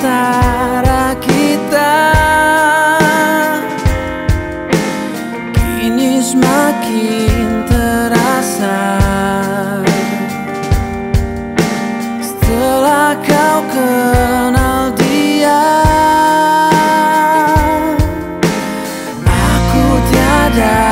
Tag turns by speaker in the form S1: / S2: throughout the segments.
S1: antara kita. Kini semakin terasa. Setelah kau kenal dia Aku tiada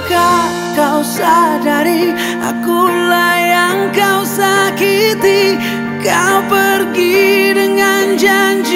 S1: Apakah kau sadari? Akulah yang kau sakiti. Kau pergi dengan janji.